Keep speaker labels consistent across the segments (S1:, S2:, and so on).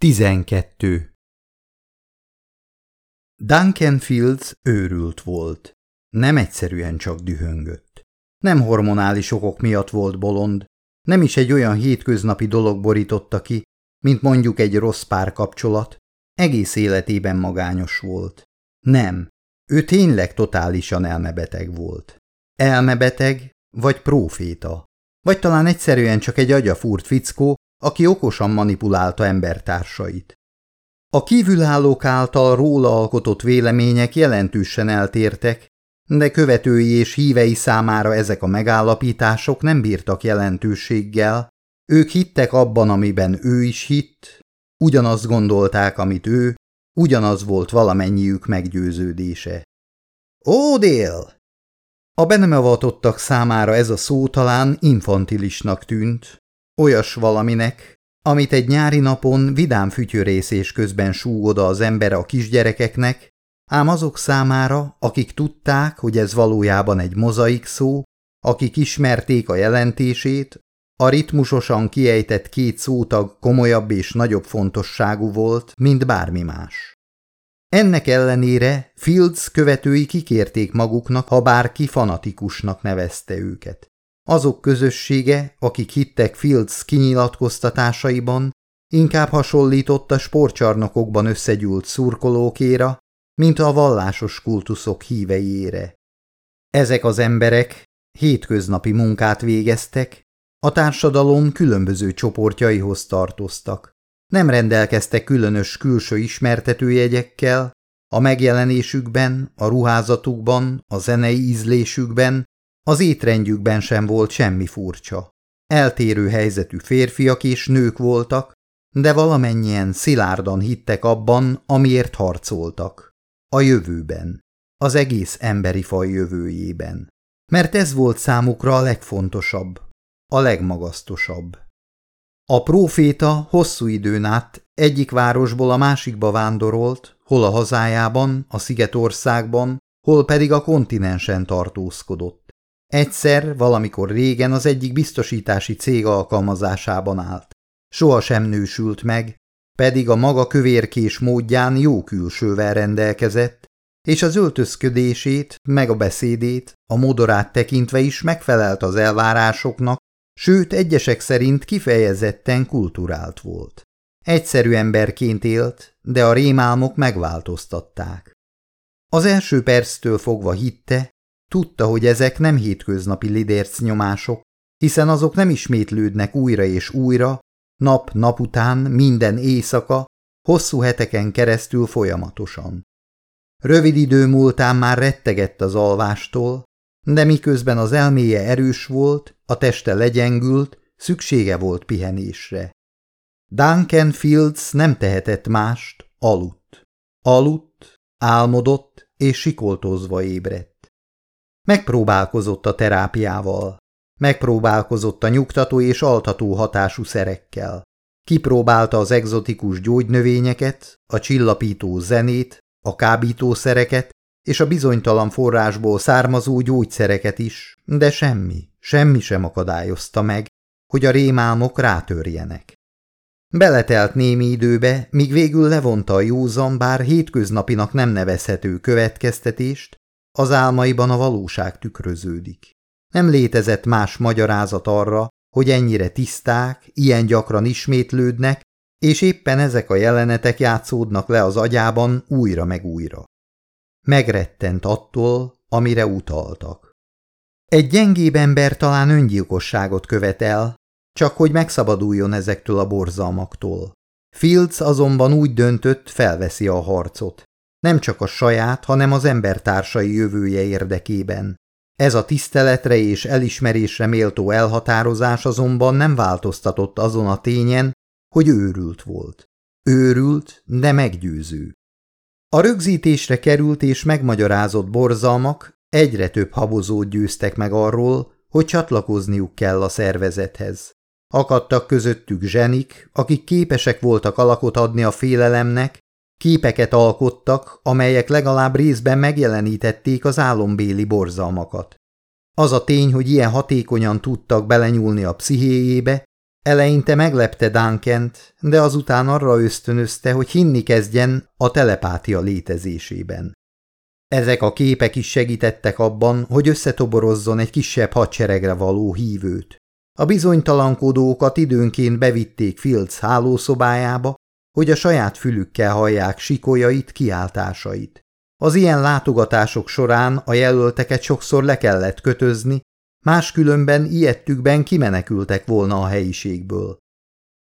S1: 12. Duncan Fields őrült volt. Nem egyszerűen csak dühöngött. Nem hormonális okok miatt volt bolond, nem is egy olyan hétköznapi dolog borította ki, mint mondjuk egy rossz párkapcsolat. Egész életében magányos volt. Nem, ő tényleg totálisan elmebeteg volt. Elmebeteg vagy próféta. Vagy talán egyszerűen csak egy agyafúrt fickó, aki okosan manipulálta embertársait. A kívülállók által róla alkotott vélemények jelentősen eltértek, de követői és hívei számára ezek a megállapítások nem bírtak jelentőséggel, ők hittek abban, amiben ő is hitt, ugyanazt gondolták, amit ő, ugyanaz volt valamennyiük meggyőződése. Ó, dél! A be nem avatottak számára ez a szó talán infantilisnak tűnt, Olyas valaminek, amit egy nyári napon vidám fütyörészés közben súg oda az ember a kisgyerekeknek, ám azok számára, akik tudták, hogy ez valójában egy mozaik szó, akik ismerték a jelentését, a ritmusosan kiejtett két szótag komolyabb és nagyobb fontosságú volt, mint bármi más. Ennek ellenére Fields követői kikérték maguknak, ha bárki fanatikusnak nevezte őket. Azok közössége, akik hittek Fields kinyilatkoztatásaiban, inkább hasonlított a sportcsarnokokban összegyűlt szurkolókéra, mint a vallásos kultuszok híveiére. Ezek az emberek hétköznapi munkát végeztek, a társadalom különböző csoportjaihoz tartoztak. Nem rendelkeztek különös külső ismertetőjegyekkel, a megjelenésükben, a ruházatukban, a zenei ízlésükben az étrendjükben sem volt semmi furcsa. Eltérő helyzetű férfiak és nők voltak, de valamennyien szilárdan hittek abban, amiért harcoltak. A jövőben. Az egész emberi faj jövőjében. Mert ez volt számukra a legfontosabb, a legmagasztosabb. A próféta hosszú időn át egyik városból a másikba vándorolt, hol a hazájában, a szigetországban, hol pedig a kontinensen tartózkodott. Egyszer, valamikor régen az egyik biztosítási cég alkalmazásában állt. Soha sem nősült meg, pedig a maga kövérkés módján jó külsővel rendelkezett, és az öltözködését, meg a beszédét, a modorát tekintve is megfelelt az elvárásoknak, sőt egyesek szerint kifejezetten kulturált volt. Egyszerű emberként élt, de a rémálmok megváltoztatták. Az első perctől fogva hitte, Tudta, hogy ezek nem hétköznapi lidérc nyomások, hiszen azok nem ismétlődnek újra és újra, nap-nap után, minden éjszaka, hosszú heteken keresztül folyamatosan. Rövid idő múltán már rettegett az alvástól, de miközben az elméje erős volt, a teste legyengült, szüksége volt pihenésre. Duncan Fields nem tehetett mást, aludt. Aludt, álmodott és sikoltozva ébredt. Megpróbálkozott a terápiával. Megpróbálkozott a nyugtató és altató hatású szerekkel. Kipróbálta az egzotikus gyógynövényeket, a csillapító zenét, a kábítószereket és a bizonytalan forrásból származó gyógyszereket is, de semmi, semmi sem akadályozta meg, hogy a rémálmok rátörjenek. Beletelt némi időbe, míg végül levonta a józan, bár hétköznapinak nem nevezhető következtetést, az álmaiban a valóság tükröződik. Nem létezett más magyarázat arra, hogy ennyire tiszták, ilyen gyakran ismétlődnek, és éppen ezek a jelenetek játszódnak le az agyában újra meg újra. Megrettent attól, amire utaltak. Egy gyengébb ember talán öngyilkosságot követel, csak hogy megszabaduljon ezektől a borzalmaktól. Fields azonban úgy döntött, felveszi a harcot. Nem csak a saját, hanem az embertársai jövője érdekében. Ez a tiszteletre és elismerésre méltó elhatározás azonban nem változtatott azon a tényen, hogy őrült volt. Őrült, de meggyőző. A rögzítésre került és megmagyarázott borzalmak egyre több habozót győztek meg arról, hogy csatlakozniuk kell a szervezethez. Akadtak közöttük zsenik, akik képesek voltak alakot adni a félelemnek, Képeket alkottak, amelyek legalább részben megjelenítették az álombéli borzalmakat. Az a tény, hogy ilyen hatékonyan tudtak belenyúlni a pszichéjébe, Eleinte meglepte Duncant, de azután arra ösztönözte, hogy hinni kezdjen a telepátia létezésében. Ezek a képek is segítettek abban, hogy összetoborozzon egy kisebb hadseregre való hívőt. A bizonytalankodókat időnként bevitték Fields hálószobájába, hogy a saját fülükkel hallják sikolyait, kiáltásait. Az ilyen látogatások során a jelölteket sokszor le kellett kötözni, máskülönben ilyettükben kimenekültek volna a helyiségből.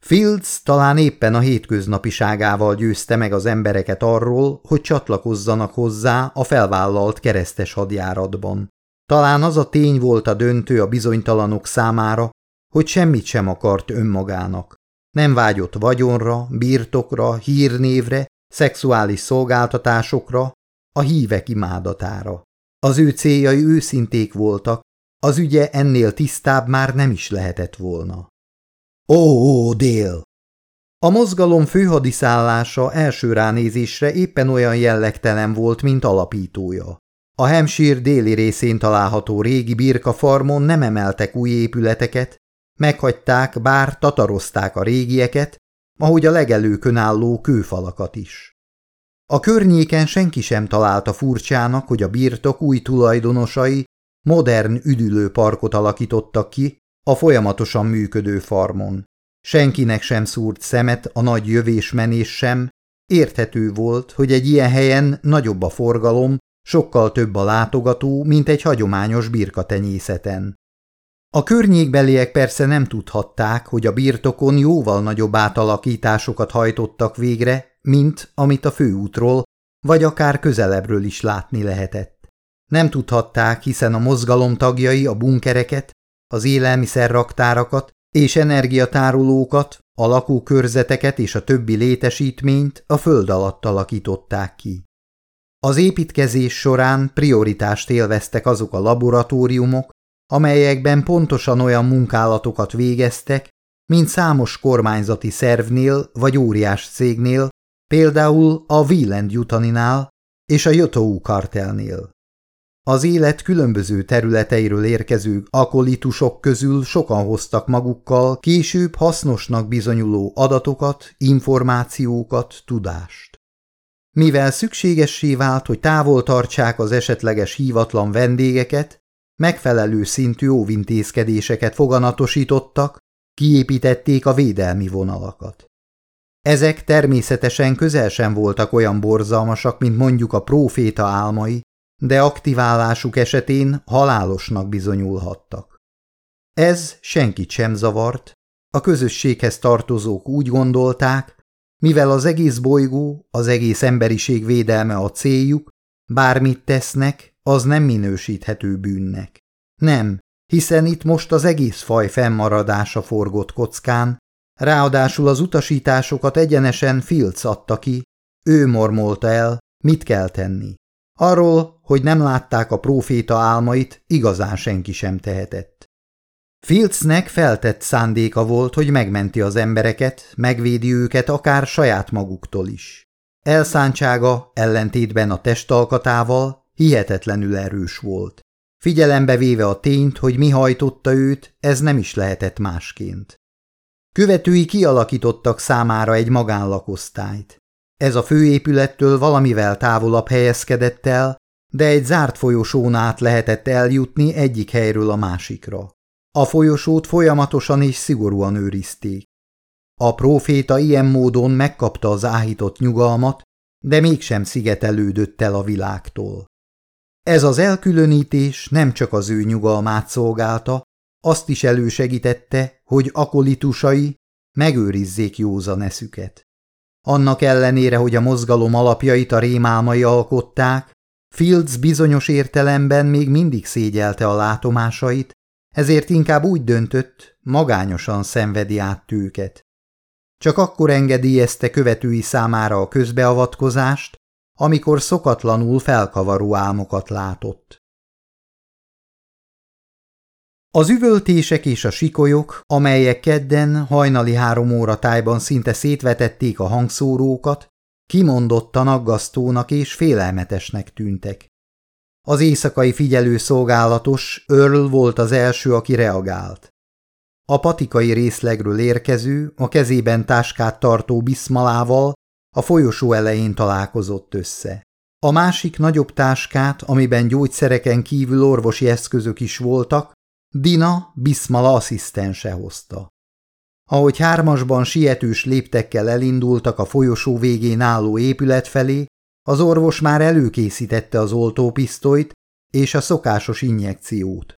S1: Fields talán éppen a hétköznapiságával győzte meg az embereket arról, hogy csatlakozzanak hozzá a felvállalt keresztes hadjáratban. Talán az a tény volt a döntő a bizonytalanok számára, hogy semmit sem akart önmagának. Nem vágyott vagyonra, birtokra, hírnévre, szexuális szolgáltatásokra, a hívek imádatára. Az ő céljai őszinték voltak, az ügye ennél tisztább már nem is lehetett volna. Ó, ó, dél! A mozgalom főhadiszállása első ránézésre éppen olyan jellegtelen volt, mint alapítója. A Hampshire déli részén található régi birkafarmon nem emeltek új épületeket, meghagyták, bár tatarozták a régieket, ahogy a legelőkön álló kőfalakat is. A környéken senki sem találta furcsának, hogy a birtok új tulajdonosai modern üdülőparkot alakítottak ki a folyamatosan működő farmon. Senkinek sem szúrt szemet a nagy jövésmenés sem, érthető volt, hogy egy ilyen helyen nagyobb a forgalom, sokkal több a látogató, mint egy hagyományos birkatenyészeten. A környékbeliek persze nem tudhatták, hogy a birtokon jóval nagyobb átalakításokat hajtottak végre, mint amit a főútról, vagy akár közelebbről is látni lehetett. Nem tudhatták, hiszen a mozgalom tagjai a bunkereket, az élelmiszerraktárakat és energiatárolókat, a lakókörzeteket és a többi létesítményt a föld alatt alakították ki. Az építkezés során prioritást élveztek azok a laboratóriumok, amelyekben pontosan olyan munkálatokat végeztek, mint számos kormányzati szervnél vagy óriás cégnél, például a Wieland Jutaninál és a Jotou kartelnél. Az élet különböző területeiről érkező akolitusok közül sokan hoztak magukkal később hasznosnak bizonyuló adatokat, információkat, tudást. Mivel szükségessé vált, hogy távol tartsák az esetleges hívatlan vendégeket, megfelelő szintű óvintézkedéseket foganatosítottak, kiépítették a védelmi vonalakat. Ezek természetesen közel sem voltak olyan borzalmasak, mint mondjuk a próféta álmai, de aktiválásuk esetén halálosnak bizonyulhattak. Ez senkit sem zavart, a közösséghez tartozók úgy gondolták, mivel az egész bolygó, az egész emberiség védelme a céljuk, bármit tesznek, az nem minősíthető bűnnek. Nem, hiszen itt most az egész faj fennmaradása forgott kockán, ráadásul az utasításokat egyenesen Filc adta ki, ő mormolta el, mit kell tenni. Arról, hogy nem látták a próféta álmait, igazán senki sem tehetett. Filcnek feltett szándéka volt, hogy megmenti az embereket, megvédi őket akár saját maguktól is. Elszántsága ellentétben a testalkatával hihetetlenül erős volt. Figyelembe véve a tényt, hogy mi hajtotta őt, ez nem is lehetett másként. Követői kialakítottak számára egy magánlakosztályt. Ez a főépülettől valamivel távolabb helyezkedett el, de egy zárt folyosón át lehetett eljutni egyik helyről a másikra. A folyosót folyamatosan és szigorúan őrizték. A próféta ilyen módon megkapta az áhított nyugalmat, de mégsem szigetelődött el a világtól. Ez az elkülönítés nem csak az ő nyugalmát szolgálta, azt is elősegítette, hogy akolitusai megőrizzék józan eszüket. Annak ellenére, hogy a mozgalom alapjait a rémálmai alkották, Fields bizonyos értelemben még mindig szégyelte a látomásait, ezért inkább úgy döntött, magányosan szenvedi át őket. Csak akkor engedélyezte követői számára a közbeavatkozást, amikor szokatlanul felkavaró álmokat látott. Az üvöltések és a sikolyok, amelyek kedden hajnali három óra tájban szinte szétvetették a hangszórókat, kimondottan aggasztónak és félelmetesnek tűntek. Az éjszakai figyelő szolgálatos Earl volt az első, aki reagált. a patikai részlegről érkező, a kezében táskát tartó biszmalával a folyosó elején találkozott össze. A másik nagyobb táskát, amiben gyógyszereken kívül orvosi eszközök is voltak, Dina Biszmala asszisztense hozta. Ahogy hármasban sietős léptekkel elindultak a folyosó végén álló épület felé, az orvos már előkészítette az oltópisztolyt és a szokásos injekciót.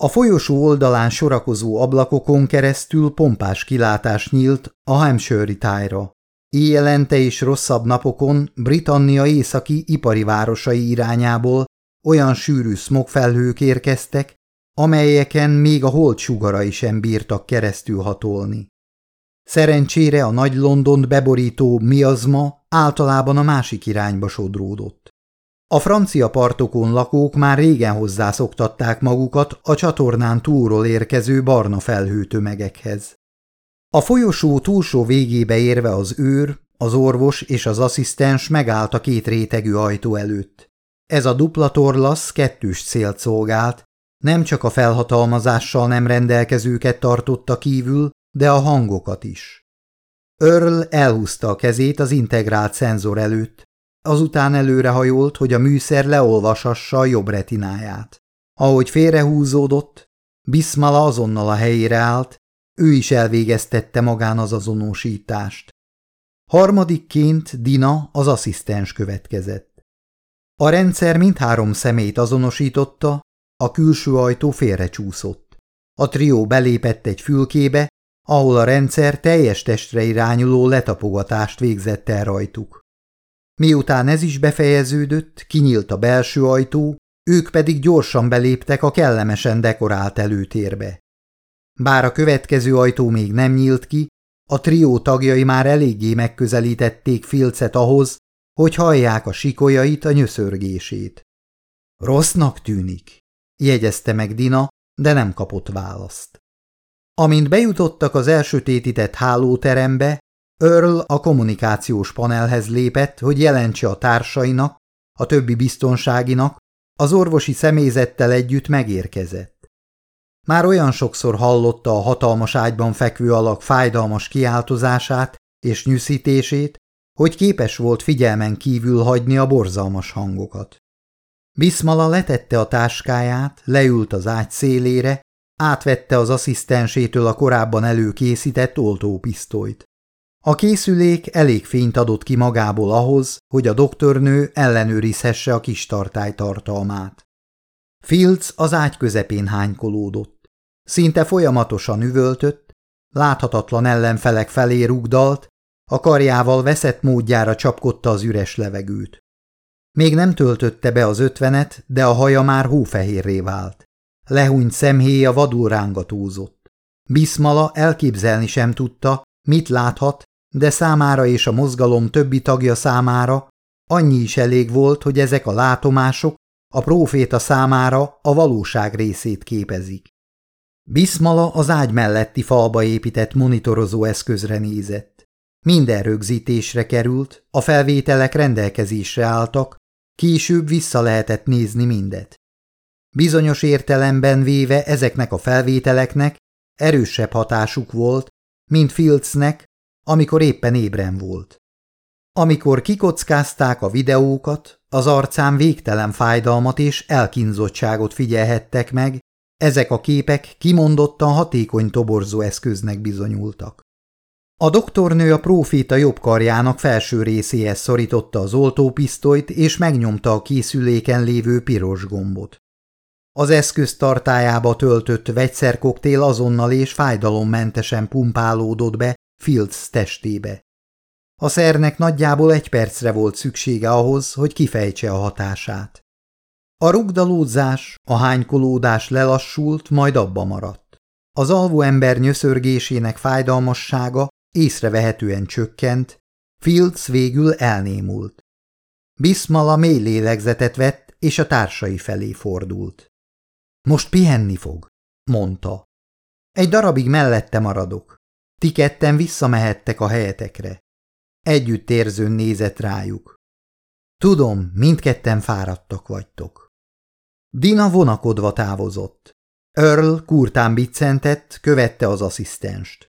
S1: A folyosó oldalán sorakozó ablakokon keresztül pompás kilátás nyílt a Hampshire tájra. Éjjelente és rosszabb napokon Britannia északi ipari városai irányából olyan sűrű smogfelhők érkeztek, amelyeken még a hold sugarai sem bírtak keresztül hatolni. Szerencsére a nagy Londont beborító miazma általában a másik irányba sodródott. A francia partokon lakók már régen hozzászoktatták magukat a csatornán túlról érkező barna felhőtömegekhez. A folyosó túlsó végébe érve az őr, az orvos és az asszisztens megállt a két rétegű ajtó előtt. Ez a dupla torlasz kettős célt szolgált, nem csak a felhatalmazással nem rendelkezőket tartotta kívül, de a hangokat is. Earl elhúzta a kezét az integrált szenzor előtt, azután előrehajolt, hogy a műszer leolvashassa a jobb retináját. Ahogy félrehúzódott, Bismala azonnal a helyére állt, ő is elvégeztette magán az azonosítást. Harmadikként Dina az asszisztens következett. A rendszer mindhárom szemét azonosította, a külső ajtó félrecsúszott. A trió belépett egy fülkébe, ahol a rendszer teljes testre irányuló letapogatást végzett el rajtuk. Miután ez is befejeződött, kinyílt a belső ajtó, ők pedig gyorsan beléptek a kellemesen dekorált előtérbe. Bár a következő ajtó még nem nyílt ki, a trió tagjai már eléggé megközelítették Filcet ahhoz, hogy hallják a sikolyait, a nyöszörgését. Rossznak tűnik, jegyezte meg Dina, de nem kapott választ. Amint bejutottak az elsötétített hálóterembe, Earl a kommunikációs panelhez lépett, hogy jelentse a társainak, a többi biztonságinak, az orvosi személyzettel együtt megérkezett. Már olyan sokszor hallotta a hatalmas ágyban fekvő alak fájdalmas kiáltozását és nyűszítését, hogy képes volt figyelmen kívül hagyni a borzalmas hangokat. Biszmala letette a táskáját, leült az ágy szélére, átvette az asszisztensétől a korábban előkészített oltópisztolyt. A készülék elég fényt adott ki magából ahhoz, hogy a doktornő ellenőrizhesse a kis tartály tartalmát. Fields az ágy közepén hánykolódott. Szinte folyamatosan üvöltött, láthatatlan ellenfelek felé rugdalt, a karjával veszett módjára csapkodta az üres levegőt. Még nem töltötte be az ötvenet, de a haja már hófehérré vált. Lehúnyt szemhéja vadul rángatózott. Biszmala elképzelni sem tudta, mit láthat, de számára és a mozgalom többi tagja számára annyi is elég volt, hogy ezek a látomások a próféta számára a valóság részét képezik. Biszmala az ágy melletti falba épített monitorozó eszközre nézett. Minden rögzítésre került, a felvételek rendelkezésre álltak, később vissza lehetett nézni mindet. Bizonyos értelemben véve ezeknek a felvételeknek erősebb hatásuk volt, mint Fieldsnek, amikor éppen ébren volt. Amikor kikockázták a videókat, az arcán végtelen fájdalmat és elkínzottságot figyelhettek meg, ezek a képek kimondottan hatékony toborzó eszköznek bizonyultak. A doktornő a próféta jobb karjának felső részéhez szorította az oltópisztolyt, és megnyomta a készüléken lévő piros gombot. Az eszköz tartájába töltött vegyszerkoktél azonnal és fájdalommentesen pumpálódott be Fields testébe. A szernek nagyjából egy percre volt szüksége ahhoz, hogy kifejtse a hatását. A rugdalódzás, a hánykolódás lelassult, majd abba maradt. Az alvó ember nyöszörgésének fájdalmassága észrevehetően csökkent, Fields végül elnémult. Bismala mély lélegzetet vett, és a társai felé fordult. Most pihenni fog, mondta. Egy darabig mellette maradok. Ti ketten visszamehettek a helyetekre. Együtt érzőn nézett rájuk. Tudom, mindketten fáradtak vagytok. Dina vonakodva távozott. Earl kurtán biccentett, követte az asszisztenst.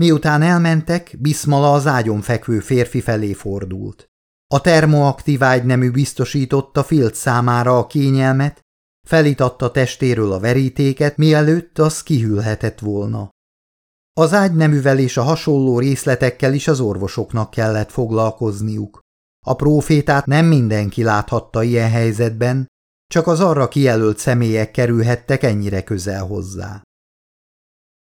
S1: Miután elmentek, Bismala az ágyon fekvő férfi felé fordult. A termoaktív ágynemű biztosította Field számára a kényelmet, felitatta testéről a verítéket, mielőtt az kihűlhetett volna. Az ágyneművel és a hasonló részletekkel is az orvosoknak kellett foglalkozniuk. A prófétát nem mindenki láthatta ilyen helyzetben, csak az arra kijelölt személyek kerülhettek ennyire közel hozzá.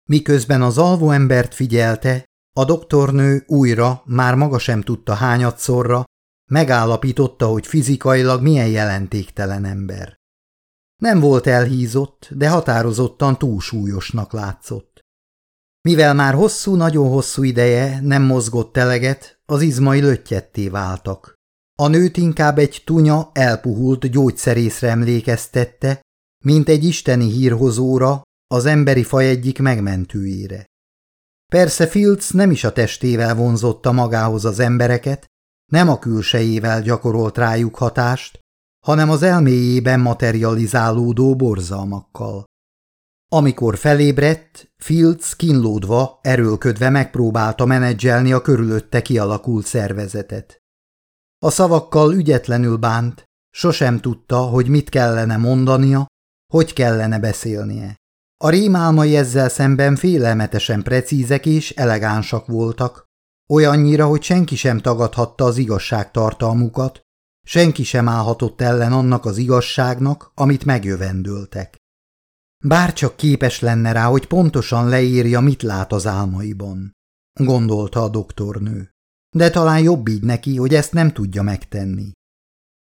S1: Miközben az alvó embert figyelte, a doktornő újra, már maga sem tudta hányadszorra, megállapította, hogy fizikailag milyen jelentéktelen ember. Nem volt elhízott, de határozottan túlsúlyosnak látszott. Mivel már hosszú, nagyon hosszú ideje nem mozgott eleget, az izmai löttyetté váltak. A nőt inkább egy tunya, elpuhult gyógyszerészre emlékeztette, mint egy isteni hírhozóra, az emberi faj egyik megmentőjére. Persze Fields nem is a testével vonzotta magához az embereket, nem a külsejével gyakorolt rájuk hatást, hanem az elméjében materializálódó borzalmakkal. Amikor felébredt, Fields kínlódva, erőlködve megpróbálta menedzselni a körülötte kialakult szervezetet. A szavakkal ügyetlenül bánt, sosem tudta, hogy mit kellene mondania, hogy kellene beszélnie. A rémálmai ezzel szemben félelmetesen precízek és elegánsak voltak, olyannyira, hogy senki sem tagadhatta az igazság tartalmukat, senki sem állhatott ellen annak az igazságnak, amit megjövendöltek. Bárcsak képes lenne rá, hogy pontosan leírja, mit lát az álmaiban, gondolta a doktornő. De talán jobb így neki, hogy ezt nem tudja megtenni.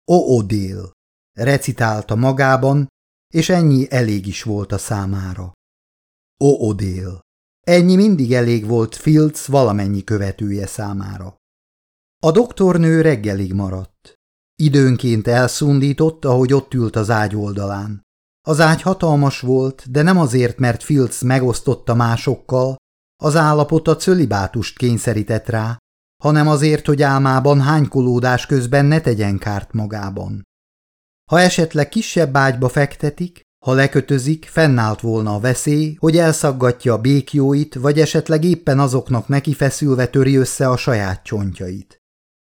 S1: O Odél, recitálta magában, és ennyi elég is volt a számára. O Odél, ennyi mindig elég volt Fields valamennyi követője számára. A doktornő reggelig maradt. Időnként elszundított, ahogy ott ült az ágy oldalán. Az ágy hatalmas volt, de nem azért, mert Fields megosztotta másokkal, az állapot a cölibátust kényszerített rá, hanem azért, hogy álmában hánykolódás közben ne tegyen kárt magában. Ha esetleg kisebb ágyba fektetik, ha lekötözik, fennállt volna a veszély, hogy elszaggatja a békjóit, vagy esetleg éppen azoknak neki feszülve töri össze a saját csontjait.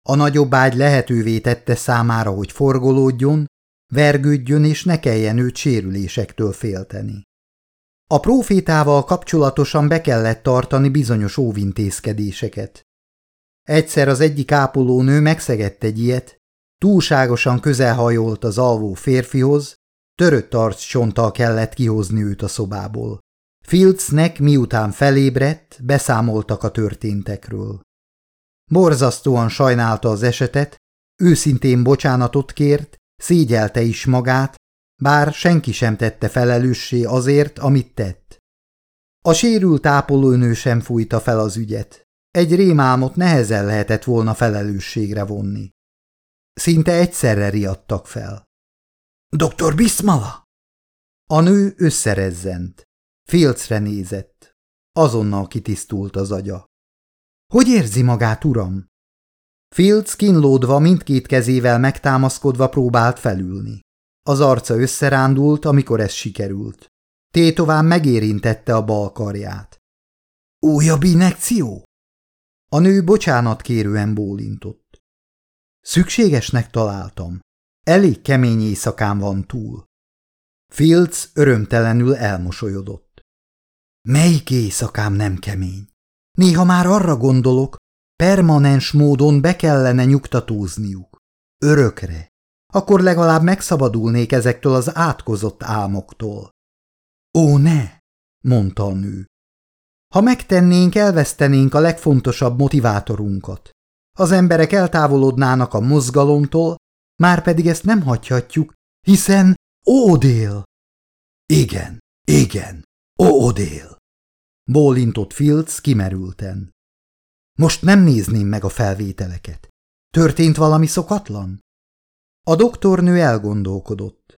S1: A nagyobb ágy lehetővé tette számára, hogy forgolódjon, vergődjön és ne kelljen őt sérülésektől félteni. A profétával kapcsolatosan be kellett tartani bizonyos óvintézkedéseket. Egyszer az egyik ápolónő megszegett egy ilyet, túlságosan közelhajolt az alvó férfihoz, törött arccsonttal kellett kihozni őt a szobából. Fieldsnek miután felébredt, beszámoltak a történtekről. Borzasztóan sajnálta az esetet, őszintén bocsánatot kért, szégyelte is magát, bár senki sem tette felelőssé azért, amit tett. A sérült ápolónő sem fújta fel az ügyet. Egy rémálmot nehezen lehetett volna felelősségre vonni. Szinte egyszerre riadtak fel. – Doktor Bismala! A nő összerezzent. Filcre nézett. Azonnal kitisztult az agya. – Hogy érzi magát, uram? Fields kínlódva mindkét kezével megtámaszkodva próbált felülni. Az arca összerándult, amikor ez sikerült. Tétován megérintette a bal karját. – Újabb inekció? A nő bocsánat kérően bólintott. Szükségesnek találtam. Elég kemény éjszakán van túl. Fields örömtelenül elmosolyodott. Melyik éjszakám nem kemény? Néha már arra gondolok, permanens módon be kellene nyugtatózniuk. Örökre. Akkor legalább megszabadulnék ezektől az átkozott álmoktól. Ó, ne! mondta a nő. Ha megtennénk, elvesztenénk a legfontosabb motivátorunkat. Az emberek eltávolodnának a mozgalomtól, már pedig ezt nem hagyhatjuk, hiszen Ódél! Igen, igen, Ódél! Bólintott Fields kimerülten. Most nem nézném meg a felvételeket. Történt valami szokatlan? A doktornő elgondolkodott.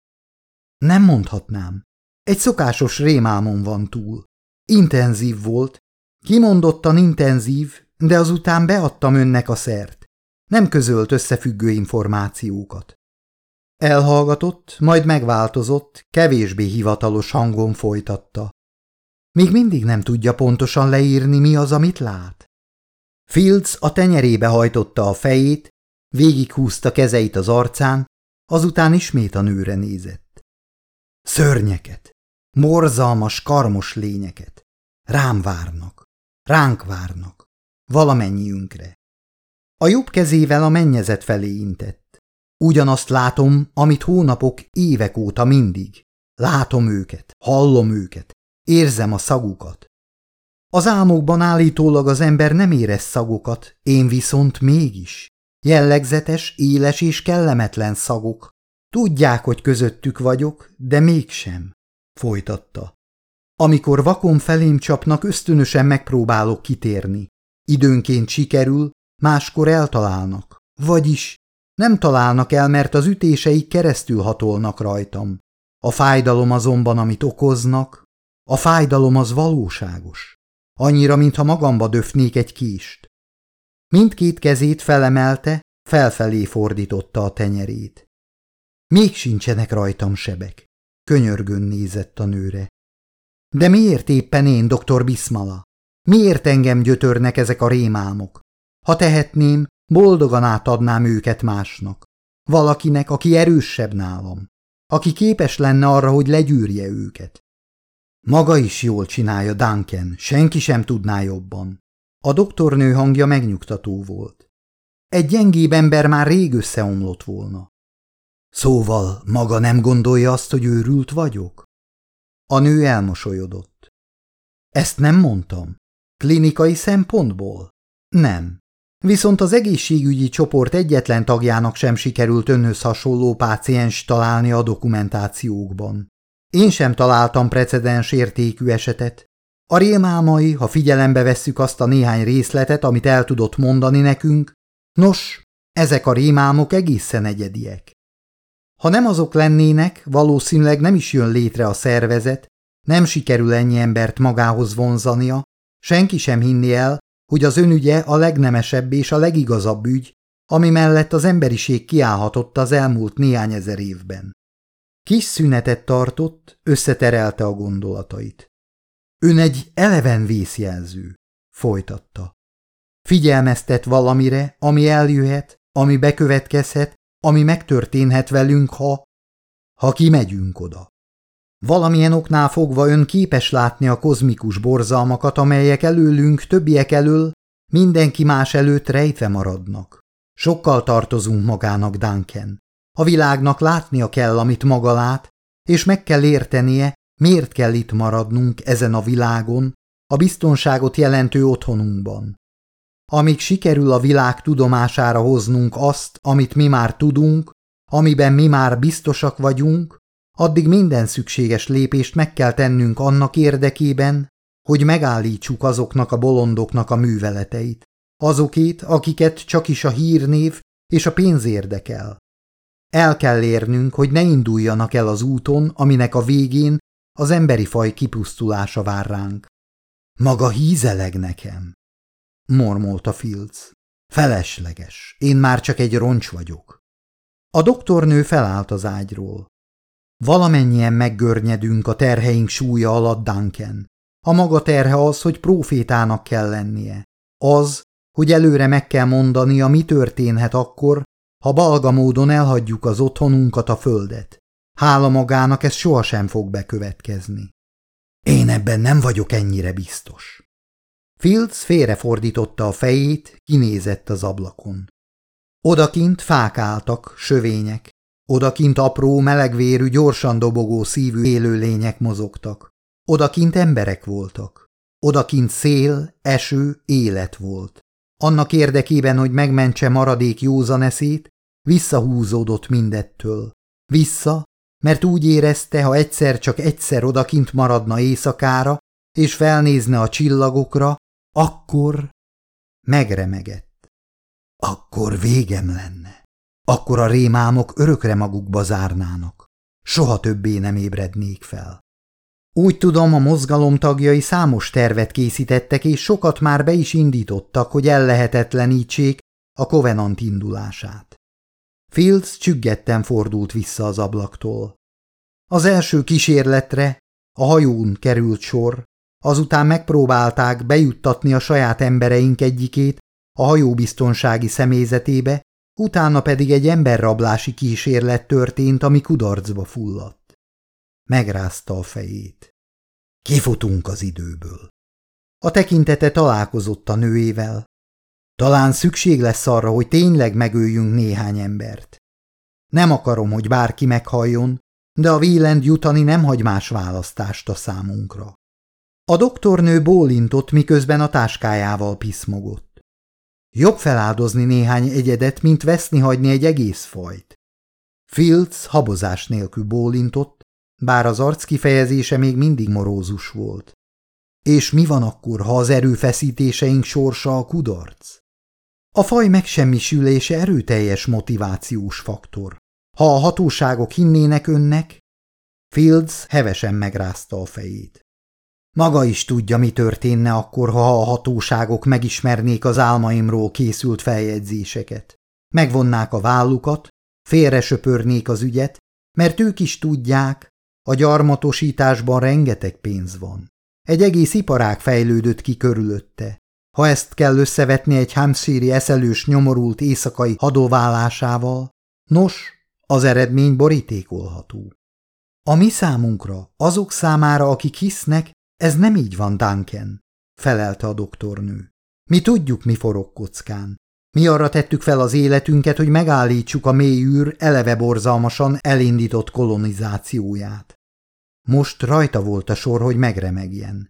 S1: Nem mondhatnám. Egy szokásos rémálmon van túl. Intenzív volt, kimondottan intenzív, de azután beadtam önnek a szert. Nem közölt összefüggő információkat. Elhallgatott, majd megváltozott, kevésbé hivatalos hangon folytatta. Még mindig nem tudja pontosan leírni, mi az, amit lát. Fields a tenyerébe hajtotta a fejét, végighúzta kezeit az arcán, azután ismét a nőre nézett. Szörnyeket, morzalmas, karmos lényeket. Rám várnak, ránk várnak, valamennyiünkre. A jobb kezével a mennyezet felé intett. Ugyanazt látom, amit hónapok, évek óta mindig. Látom őket, hallom őket, érzem a szagukat. Az álmokban állítólag az ember nem érez szagokat, én viszont mégis. Jellegzetes, éles és kellemetlen szagok. Tudják, hogy közöttük vagyok, de mégsem, folytatta. Amikor vakon felém csapnak, ösztönösen megpróbálok kitérni. Időnként sikerül, máskor eltalálnak. Vagyis nem találnak el, mert az ütéseik keresztül hatolnak rajtam. A fájdalom azonban, amit okoznak, a fájdalom az valóságos. Annyira, mintha magamba döfnék egy kést. Mindkét kezét felemelte, felfelé fordította a tenyerét. Még sincsenek rajtam sebek. Könyörgön nézett a nőre. De miért éppen én, doktor Bismala? Miért engem gyötörnek ezek a rémálmok? Ha tehetném, boldogan átadnám őket másnak. Valakinek, aki erősebb nálam. Aki képes lenne arra, hogy legyűrje őket. Maga is jól csinálja, Duncan, senki sem tudná jobban. A doktornő hangja megnyugtató volt. Egy gyengébb ember már rég összeomlott volna. Szóval maga nem gondolja azt, hogy őrült vagyok? A nő elmosolyodott. Ezt nem mondtam. Klinikai szempontból? Nem. Viszont az egészségügyi csoport egyetlen tagjának sem sikerült önhöz hasonló páciens találni a dokumentációkban. Én sem találtam precedens értékű esetet. A rémálmai, ha figyelembe vesszük azt a néhány részletet, amit el tudott mondani nekünk, nos, ezek a rémálmok egészen egyediek. Ha nem azok lennének, valószínűleg nem is jön létre a szervezet, nem sikerül ennyi embert magához vonzania, senki sem hinni el, hogy az önügye a legnemesebb és a legigazabb ügy, ami mellett az emberiség kiállhatott az elmúlt néhány ezer évben. Kis szünetet tartott, összeterelte a gondolatait. Ön egy eleven vészjelző, folytatta. Figyelmeztet valamire, ami eljöhet, ami bekövetkezhet, ami megtörténhet velünk, ha... ha kimegyünk oda. Valamilyen oknál fogva ön képes látni a kozmikus borzalmakat, amelyek előlünk, többiek elől, mindenki más előtt rejtve maradnak. Sokkal tartozunk magának, Duncan. A világnak látnia kell, amit maga lát, és meg kell értenie, miért kell itt maradnunk ezen a világon, a biztonságot jelentő otthonunkban. Amíg sikerül a világ tudomására hoznunk azt, amit mi már tudunk, amiben mi már biztosak vagyunk, addig minden szükséges lépést meg kell tennünk annak érdekében, hogy megállítsuk azoknak a bolondoknak a műveleteit, azokét, akiket csak is a hírnév és a pénz érdekel. El kell érnünk, hogy ne induljanak el az úton, aminek a végén az emberi faj kipusztulása vár ránk. Maga hízeleg nekem, mormolta Fields. Felesleges, én már csak egy roncs vagyok. A doktornő felállt az ágyról. Valamennyien meggörnyedünk a terheink súlya alatt, Duncan. A maga terhe az, hogy profétának kell lennie. Az, hogy előre meg kell mondania, mi történhet akkor, ha balga módon elhagyjuk az otthonunkat, a földet. Hála magának ez sohasem fog bekövetkezni. Én ebben nem vagyok ennyire biztos. Fields félrefordította a fejét, kinézett az ablakon. Odakint fák álltak, sövények. Odakint apró, melegvérű, gyorsan dobogó szívű élőlények mozogtak. Odakint emberek voltak. Odakint szél, eső, élet volt. Annak érdekében, hogy megmentse maradék józaneszét, visszahúzódott mindettől. Vissza, mert úgy érezte, ha egyszer csak egyszer odakint maradna éjszakára, és felnézne a csillagokra, akkor megremegett. Akkor végem lenne. Akkor a rémámok örökre magukba zárnának. Soha többé nem ébrednék fel. Úgy tudom, a mozgalom tagjai számos tervet készítettek, és sokat már be is indítottak, hogy ellehetetlenítsék a kovenant indulását. Fields csüggetten fordult vissza az ablaktól. Az első kísérletre a hajón került sor, azután megpróbálták bejuttatni a saját embereink egyikét a hajóbiztonsági személyzetébe, utána pedig egy emberrablási kísérlet történt, ami kudarcba fulladt. Megrázta a fejét. Kifutunk az időből. A tekintete találkozott a nőével. Talán szükség lesz arra, hogy tényleg megöljünk néhány embert. Nem akarom, hogy bárki meghalljon, de a Wieland jutani nem hagy más választást a számunkra. A doktornő bólintott, miközben a táskájával piszmogott. Jobb feláldozni néhány egyedet, mint veszni hagyni egy egész fajt. Fields habozás nélkül bólintott, bár az arc kifejezése még mindig morózus volt. És mi van akkor, ha az erőfeszítéseink sorsa a kudarc? A faj megsemmisülése erőteljes motivációs faktor. Ha a hatóságok hinnének önnek, Fields hevesen megrázta a fejét. Maga is tudja, mi történne akkor, ha a hatóságok megismernék az álmaimról készült feljegyzéseket. Megvonnák a vállukat, félre söpörnék az ügyet, mert ők is tudják, a gyarmatosításban rengeteg pénz van. Egy egész iparág fejlődött ki körülötte. Ha ezt kell összevetni egy Hampshire eszelős nyomorult éjszakai hadoválásával, nos, az eredmény borítékolható. A mi számunkra, azok számára, akik hisznek, ez nem így van, Duncan, felelte a doktornő. Mi tudjuk, mi forog kockán. Mi arra tettük fel az életünket, hogy megállítsuk a mély űr eleve borzalmasan elindított kolonizációját. Most rajta volt a sor, hogy megremegjen.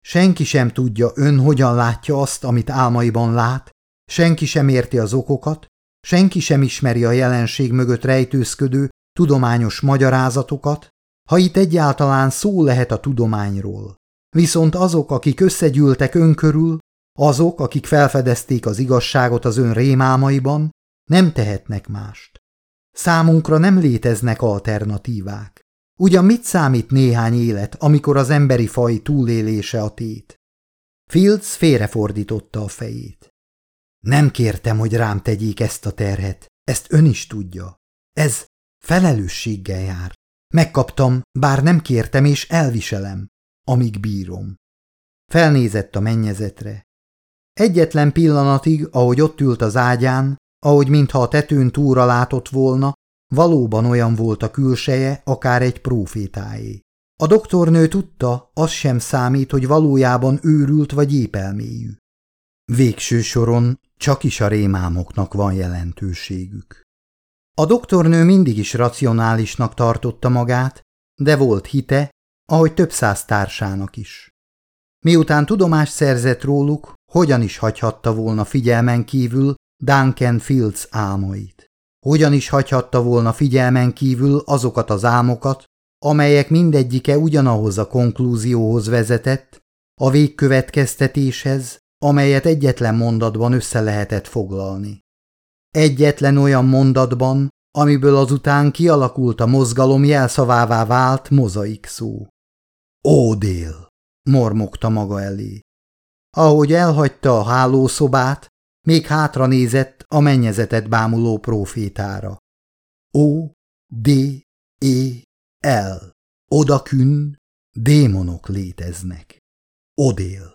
S1: Senki sem tudja, ön hogyan látja azt, amit álmaiban lát, senki sem érti az okokat, senki sem ismeri a jelenség mögött rejtőzködő, tudományos magyarázatokat, ha itt egyáltalán szó lehet a tudományról. Viszont azok, akik összegyűltek ön körül, azok, akik felfedezték az igazságot az ön rémálmaiban, nem tehetnek mást. Számunkra nem léteznek alternatívák. Ugyan mit számít néhány élet, amikor az emberi faj túlélése a tét? Fields félrefordította a fejét. Nem kértem, hogy rám tegyék ezt a terhet, ezt ön is tudja. Ez felelősséggel jár. Megkaptam, bár nem kértem, és elviselem, amíg bírom. Felnézett a mennyezetre. Egyetlen pillanatig, ahogy ott ült az ágyán, ahogy mintha a tetőn túra látott volna, Valóban olyan volt a külseje, akár egy prófétáé. A doktornő tudta, az sem számít, hogy valójában őrült vagy épelméjű. Végső soron csak is a rémámoknak van jelentőségük. A doktornő mindig is racionálisnak tartotta magát, de volt hite, ahogy több száz társának is. Miután tudomást szerzett róluk, hogyan is hagyhatta volna figyelmen kívül Duncan Fields álmait. Hogyan is hagyhatta volna figyelmen kívül azokat az álmokat, amelyek mindegyike ugyanahoz a konklúzióhoz vezetett, a végkövetkeztetéshez, amelyet egyetlen mondatban össze lehetett foglalni. Egyetlen olyan mondatban, amiből azután kialakult a mozgalom jelszavává vált mozaik szó. Ó, dél! mormogta maga elé. Ahogy elhagyta a hálószobát, még hátra nézett a mennyezetet bámuló profétára. O, D, E, L. Odakün démonok léteznek. Odél.